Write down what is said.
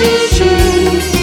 tristes.